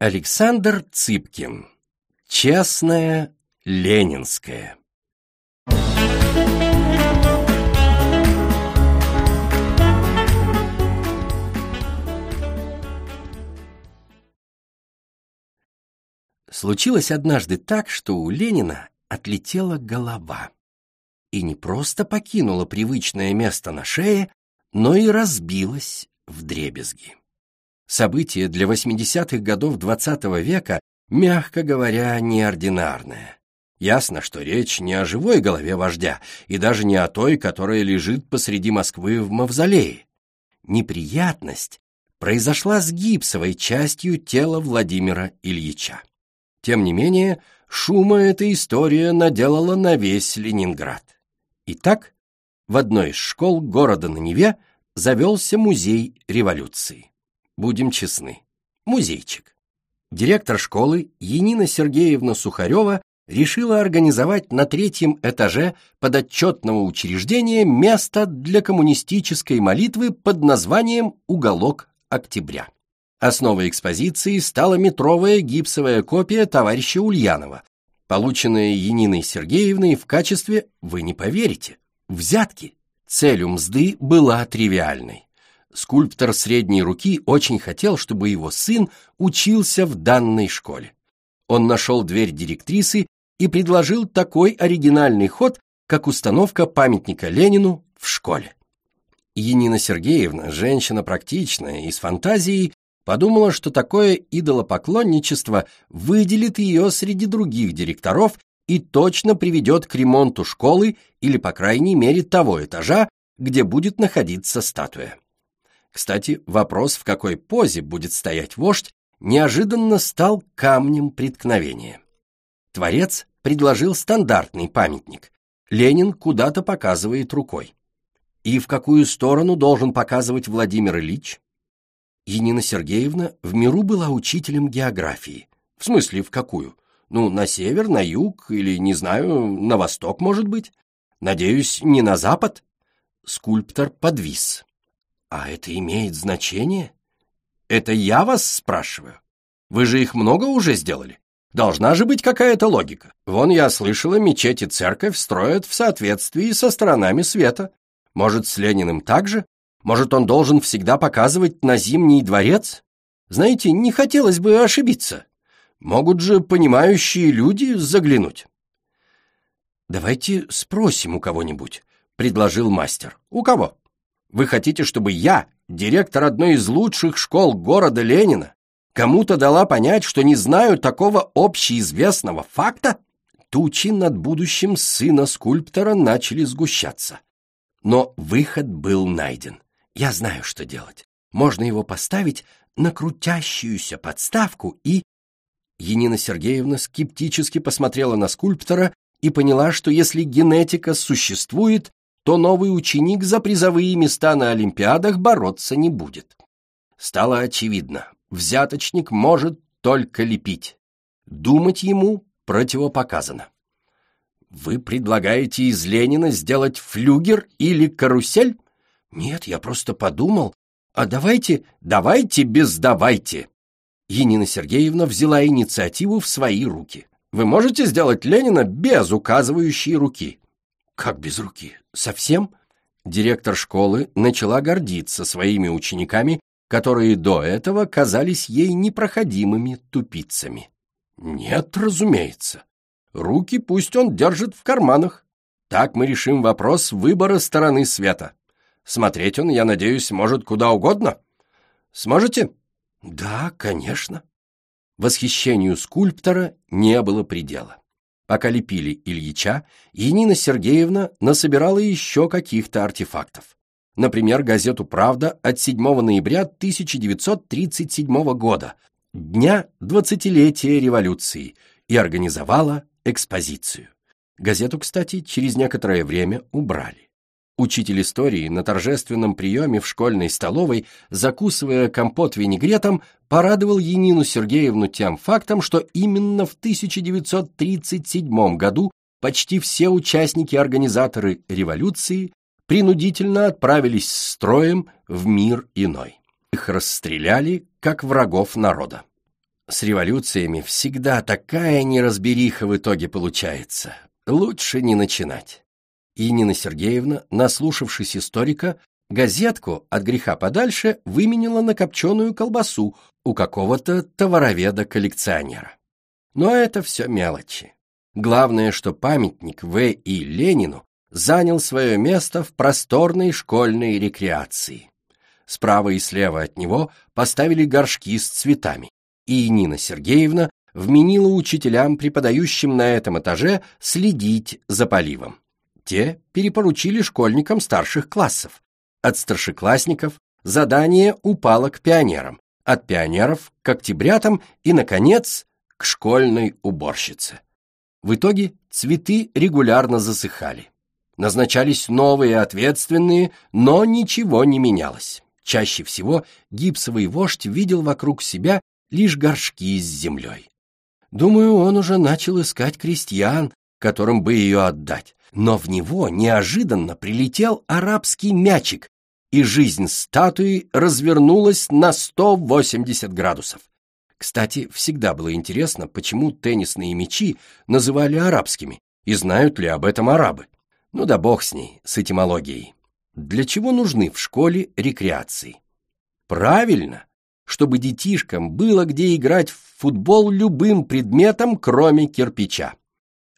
Александр Цыпкин. Честное ленинское. Случилось однажды так, что у Ленина отлетела голова. И не просто покинула привычное место на шее, но и разбилась в дребезги. Событие для 80-х годов XX -го века, мягко говоря, неординарное. Ясно, что речь не о живой голове вождя, и даже не о той, которая лежит посреди Москвы в мавзолее. Неприятность произошла с гипсовой частью тела Владимира Ильича. Тем не менее, шума эта история наделала на весь Ленинград. Итак, в одной из школ города на Неве завелся музей революции. Будем честны, музейчик. Директор школы Енина Сергеевна Сухарева решила организовать на третьем этаже подотчетного учреждения место для коммунистической молитвы под названием «Уголок октября». Основой экспозиции стала метровая гипсовая копия товарища Ульянова, полученная Яниной Сергеевной в качестве, вы не поверите, взятки. Цель у мзды была тривиальной. Скульптор средней руки очень хотел, чтобы его сын учился в данной школе. Он нашел дверь директрисы и предложил такой оригинальный ход, как установка памятника Ленину в школе. Енина Сергеевна, женщина практичная и с фантазией, подумала, что такое идолопоклонничество выделит ее среди других директоров и точно приведет к ремонту школы или, по крайней мере, того этажа, где будет находиться статуя. Кстати, вопрос, в какой позе будет стоять вождь, неожиданно стал камнем преткновения. Творец предложил стандартный памятник. Ленин куда-то показывает рукой. И в какую сторону должен показывать Владимир Ильич? Енина Сергеевна в миру была учителем географии. В смысле, в какую? Ну, на север, на юг или, не знаю, на восток, может быть? Надеюсь, не на запад? Скульптор подвис. А это имеет значение? Это я вас спрашиваю? Вы же их много уже сделали? Должна же быть какая-то логика. Вон я слышала, мечеть и церковь строят в соответствии со сторонами света. Может, с Лениным также? Может, он должен всегда показывать на Зимний дворец? Знаете, не хотелось бы ошибиться. Могут же понимающие люди заглянуть. «Давайте спросим у кого-нибудь», — предложил мастер. «У кого? Вы хотите, чтобы я, директор одной из лучших школ города Ленина, кому-то дала понять, что не знаю такого общеизвестного факта?» Тучи над будущим сына скульптора начали сгущаться. Но выход был найден. Я знаю, что делать. Можно его поставить на крутящуюся подставку и... Енина Сергеевна скептически посмотрела на скульптора и поняла, что если генетика существует, то новый ученик за призовые места на Олимпиадах бороться не будет. Стало очевидно, взяточник может только лепить. Думать ему противопоказано. Вы предлагаете из Ленина сделать флюгер или карусель? Нет, я просто подумал. А давайте, давайте без давайте. Енина Сергеевна взяла инициативу в свои руки. Вы можете сделать Ленина без указывающей руки? Как без руки? Совсем? Директор школы начала гордиться своими учениками, которые до этого казались ей непроходимыми тупицами. Нет, разумеется. Руки пусть он держит в карманах. Так мы решим вопрос выбора стороны света. Смотреть он, я надеюсь, может куда угодно. Сможете? Да, конечно. Восхищению скульптора не было предела. Пока лепили Ильича, Енина Сергеевна насобирала еще каких-то артефактов. Например, газету «Правда» от 7 ноября 1937 года, дня двадцатилетия революции, и организовала экспозицию. Газету, кстати, через некоторое время убрали. Учитель истории на торжественном приеме в школьной столовой, закусывая компот винегретом, порадовал Енину Сергеевну тем фактом, что именно в 1937 году почти все участники-организаторы революции принудительно отправились строем в мир иной. Их расстреляли как врагов народа. С революциями всегда такая неразбериха в итоге получается. Лучше не начинать. И Нина Сергеевна, наслушавшись историка, газетку от греха подальше выменила на копченую колбасу у какого-то товароведа-коллекционера. Но это все мелочи. Главное, что памятник В. И. Ленину занял свое место в просторной школьной рекреации. Справа и слева от него поставили горшки с цветами, и Нина Сергеевна вменила учителям, преподающим на этом этаже, следить за поливом. Те перепоручили школьникам старших классов. От старшеклассников задание упало к пионерам, от пионеров к октябрятам и, наконец, к школьной уборщице. В итоге цветы регулярно засыхали. Назначались новые ответственные, но ничего не менялось. Чаще всего гипсовый вождь видел вокруг себя лишь горшки с землей. Думаю, он уже начал искать крестьян, которым бы ее отдать. Но в него неожиданно прилетел арабский мячик, и жизнь статуи развернулась на 180 градусов. Кстати, всегда было интересно, почему теннисные мячи называли арабскими, и знают ли об этом арабы. Ну да бог с ней, с этимологией. Для чего нужны в школе рекреации? Правильно, чтобы детишкам было где играть в футбол любым предметом, кроме кирпича.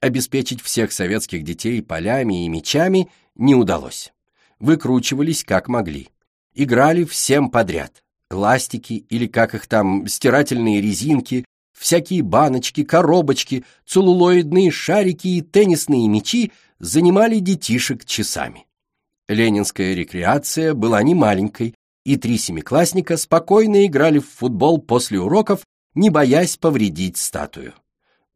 Обеспечить всех советских детей полями и мячами не удалось. Выкручивались как могли. Играли всем подряд. Ластики или как их там, стирательные резинки, всякие баночки, коробочки, целлулоидные шарики и теннисные мячи занимали детишек часами. Ленинская рекреация была не маленькой, и три семиклассника спокойно играли в футбол после уроков, не боясь повредить статую.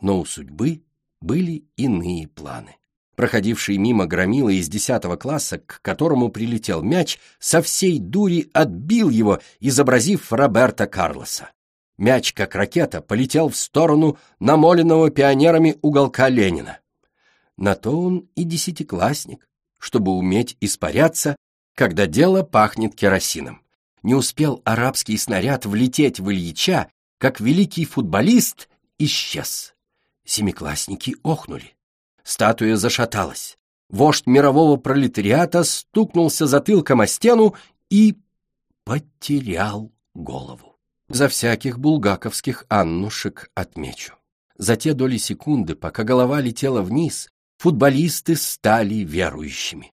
Но у судьбы были иные планы. Проходивший мимо громила из десятого класса, к которому прилетел мяч, со всей дури отбил его, изобразив Роберта Карлоса. Мяч, как ракета, полетел в сторону намоленного пионерами уголка Ленина. На то он и десятиклассник, чтобы уметь испаряться когда дело пахнет керосином. Не успел арабский снаряд влететь в Ильича, как великий футболист исчез. Семиклассники охнули. Статуя зашаталась. Вождь мирового пролетариата стукнулся затылком о стену и потерял голову. За всяких булгаковских аннушек отмечу. За те доли секунды, пока голова летела вниз, футболисты стали верующими.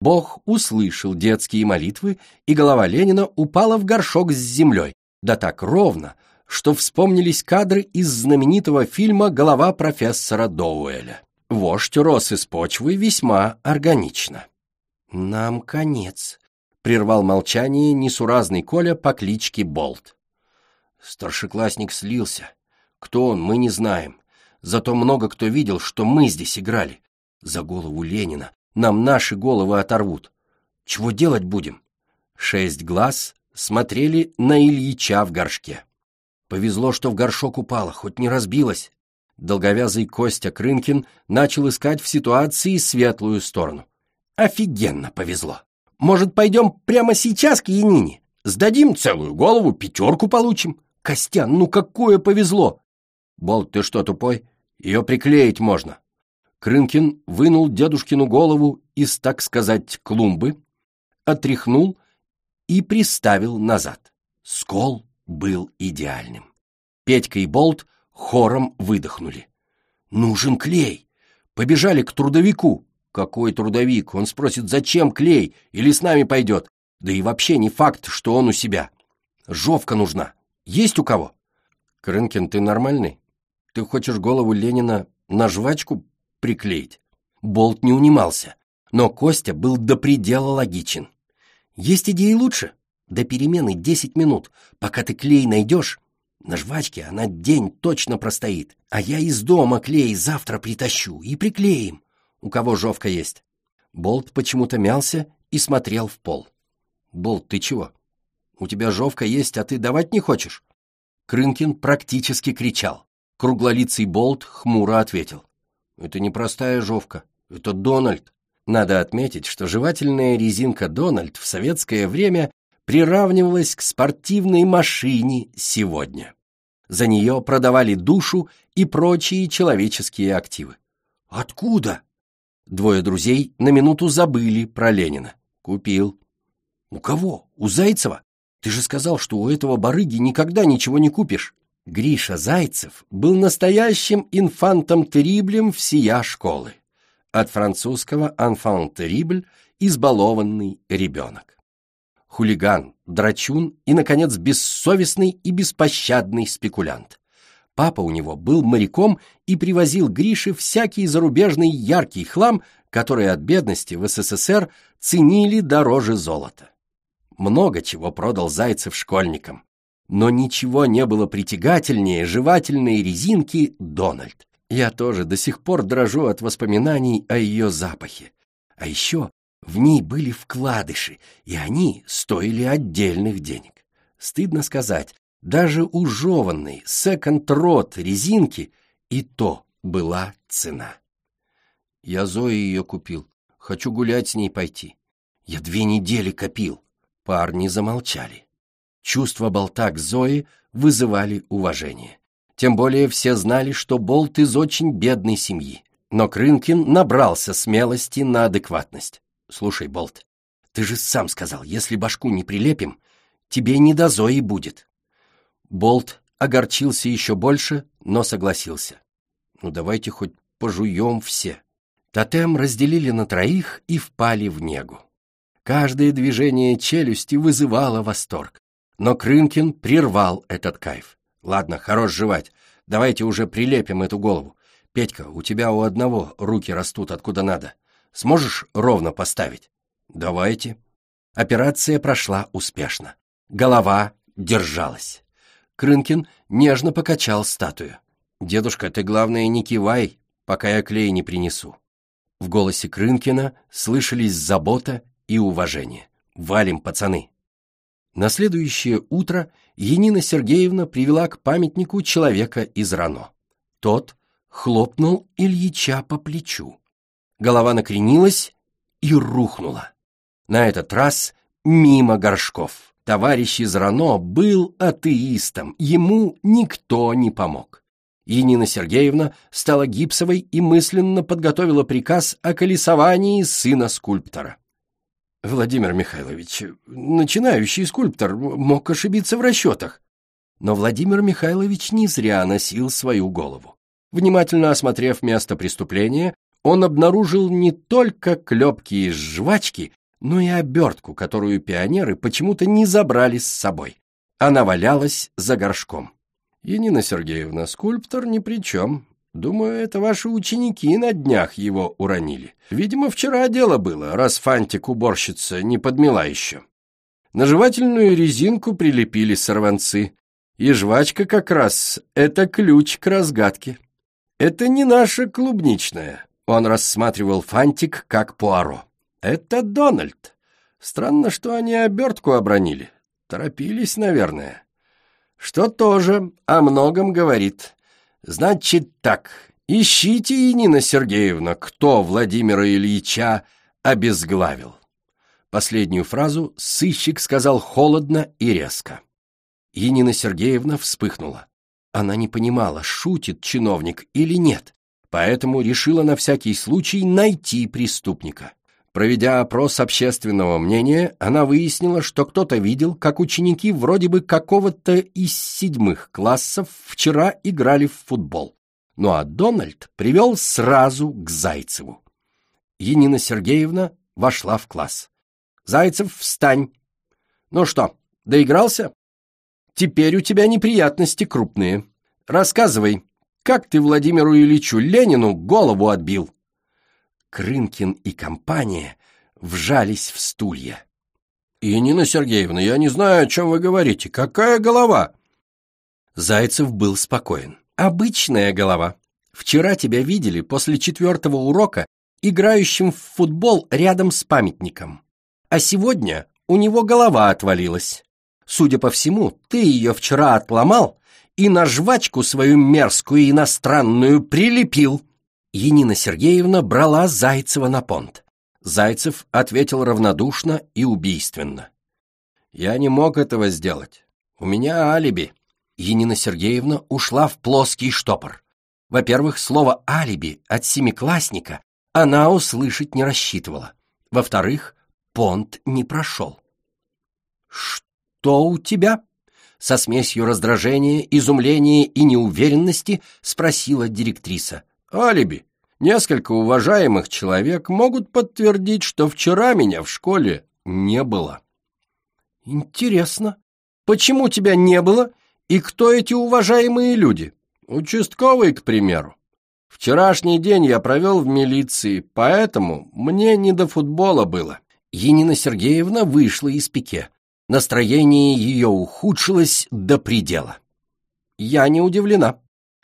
Бог услышал детские молитвы, и голова Ленина упала в горшок с землей, да так ровно, что вспомнились кадры из знаменитого фильма «Голова профессора Доуэля». Вождь рос из почвы весьма органично. «Нам конец», — прервал молчание несуразный Коля по кличке Болт. Старшеклассник слился. Кто он, мы не знаем. Зато много кто видел, что мы здесь играли. За голову Ленина, нам наши головы оторвут. Чего делать будем? Шесть глаз смотрели на Ильича в горшке. Повезло, что в горшок упало, хоть не разбилось. Долговязый Костя Крынкин начал искать в ситуации светлую сторону. Офигенно повезло. Может, пойдем прямо сейчас к Янине? Сдадим целую голову, пятерку получим. Костян, ну какое повезло! Болт, ты что, тупой? Ее приклеить можно. Крынкин вынул дедушкину голову из, так сказать, клумбы, отряхнул и приставил назад. Скол был идеальным. Петька и Болт хором выдохнули. «Нужен клей!» Побежали к трудовику. «Какой трудовик?» Он спросит, зачем клей? Или с нами пойдет? Да и вообще не факт, что он у себя. Жовка нужна. Есть у кого? Крынкин, ты нормальный? Ты хочешь голову Ленина на жвачку приклеить. Болт не унимался, но Костя был до предела логичен. Есть идеи лучше? До перемены десять минут. Пока ты клей найдешь, на жвачке она день точно простоит. А я из дома клей завтра притащу и приклеим. У кого жовка есть? Болт почему-то мялся и смотрел в пол. Болт, ты чего? У тебя жовка есть, а ты давать не хочешь? Крынкин практически кричал. Круглолицый Болт хмуро ответил. Это не простая жовка, это Дональд. Надо отметить, что жевательная резинка Дональд в советское время приравнивалась к спортивной машине сегодня. За нее продавали душу и прочие человеческие активы. Откуда? Двое друзей на минуту забыли про Ленина. Купил. У кого? У Зайцева? Ты же сказал, что у этого барыги никогда ничего не купишь. Гриша Зайцев был настоящим инфантом-териблем всея школы. От французского «enfant terrible» — избалованный ребенок. Хулиган, драчун и, наконец, бессовестный и беспощадный спекулянт. Папа у него был моряком и привозил Грише всякий зарубежный яркий хлам, который от бедности в СССР ценили дороже золота. Много чего продал Зайцев школьникам, но ничего не было притягательнее жевательной резинки «Дональд». Я тоже до сих пор дрожу от воспоминаний о ее запахе. А еще в ней были вкладыши, и они стоили отдельных денег. Стыдно сказать, даже у жеванной секонд-рот резинки и то была цена. Я Зои ее купил. Хочу гулять с ней пойти. Я две недели копил. Парни замолчали. Чувства болта к Зои вызывали уважение. Тем более все знали, что Болт из очень бедной семьи. Но Крынкин набрался смелости на адекватность. «Слушай, Болт, ты же сам сказал, если башку не прилепим, тебе не до Зои будет. Болт огорчился еще больше, но согласился. «Ну давайте хоть пожуем все». Тотем разделили на троих и впали в негу. Каждое движение челюсти вызывало восторг. Но Крынкин прервал этот кайф. «Ладно, хорош жевать. Давайте уже прилепим эту голову. Петька, у тебя у одного руки растут откуда надо. Сможешь ровно поставить?» «Давайте». Операция прошла успешно. Голова держалась. Крынкин нежно покачал статую. «Дедушка, ты, главное, не кивай, пока я клей не принесу». В голосе Крынкина слышались забота и уважение. «Валим, пацаны!» На следующее утро Енина Сергеевна привела к памятнику человека из Рано. Тот хлопнул Ильича по плечу. Голова накренилась и рухнула. На этот раз мимо горшков. Товарищ из Рано был атеистом, ему никто не помог. Енина Сергеевна стала гипсовой и мысленно подготовила приказ о колесовании сына скульптора. Владимир Михайлович, начинающий скульптор, мог ошибиться в расчетах. Но Владимир Михайлович не зря носил свою голову. Внимательно осмотрев место преступления, он обнаружил не только клепки из жвачки, но и обертку, которую пионеры почему-то не забрали с собой. Она валялась за горшком. Енина Сергеевна, скульптор ни при чем. Думаю, это ваши ученики на днях его уронили. Видимо, вчера дело было, раз фантик-уборщица не подмела еще. На жевательную резинку прилепили сорванцы. И жвачка как раз — это ключ к разгадке. Это не наша клубничная. Он рассматривал фантик как пуаро. Это Дональд. Странно, что они обертку обронили. Торопились, наверное. Что тоже о многом говорит. Значит так, ищите, Нина Сергеевна, кто Владимира Ильича обезглавил. Последнюю фразу сыщик сказал холодно и резко. Енина Сергеевна вспыхнула. Она не понимала, шутит чиновник или нет, поэтому решила на всякий случай найти преступника. Проведя опрос общественного мнения, она выяснила, что кто-то видел, как ученики вроде бы какого-то из седьмых классов вчера играли в футбол. Ну а Дональд привел сразу к Зайцеву. Енина Сергеевна вошла в класс. «Зайцев, встань!» «Ну что, доигрался?» «Теперь у тебя неприятности крупные. Рассказывай, как ты Владимиру Ильичу Ленину голову отбил?» Крынкин и компания вжались в стулья. «Янина Сергеевна, я не знаю, о чем вы говорите. Какая голова?» Зайцев был спокоен. «Обычная голова. Вчера тебя видели после четвертого урока играющим в футбол рядом с памятником. А сегодня у него голова отвалилась. Судя по всему, ты ее вчера отломал и на жвачку свою мерзкую иностранную прилепил». Енина Сергеевна брала Зайцева на понт. Зайцев ответил равнодушно и убийственно. «Я не мог этого сделать. У меня алиби. Енина Сергеевна ушла в плоский штопор. Во-первых, слово «алиби» от семиклассника она услышать не рассчитывала. Во-вторых, понт не прошел. «Что у тебя?» Со смесью раздражения, изумления и неуверенности спросила директриса. «Алиби. Несколько уважаемых человек могут подтвердить, что вчера меня в школе не было». «Интересно, почему тебя не было и кто эти уважаемые люди?» «Участковый, к примеру. Вчерашний день я провел в милиции, поэтому мне не до футбола было». Енина Сергеевна вышла из пике. Настроение ее ухудшилось до предела. «Я не удивлена.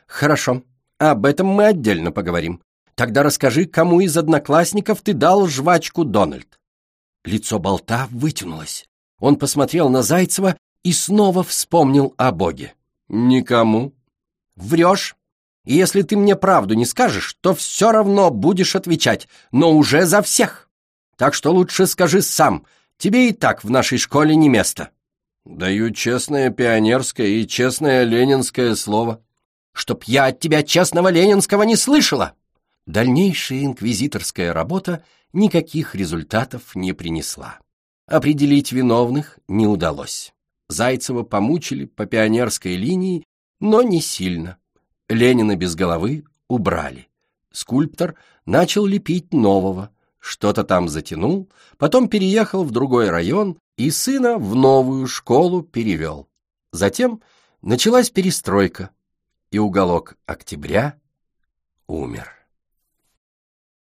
Хорошо, об этом мы отдельно поговорим. Тогда расскажи, кому из одноклассников ты дал жвачку Дональд?» Лицо болта вытянулось. Он посмотрел на Зайцева и снова вспомнил о Боге. «Никому». «Врешь. И если ты мне правду не скажешь, то все равно будешь отвечать, но уже за всех. Так что лучше скажи сам, тебе и так в нашей школе не место». «Даю честное пионерское и честное ленинское слово». «Чтоб я от тебя честного ленинского не слышала!» Дальнейшая инквизиторская работа никаких результатов не принесла. Определить виновных не удалось. Зайцева помучили по пионерской линии, но не сильно. Ленина без головы убрали. Скульптор начал лепить нового, что-то там затянул, потом переехал в другой район и сына в новую школу перевел. Затем началась перестройка, и уголок октября умер.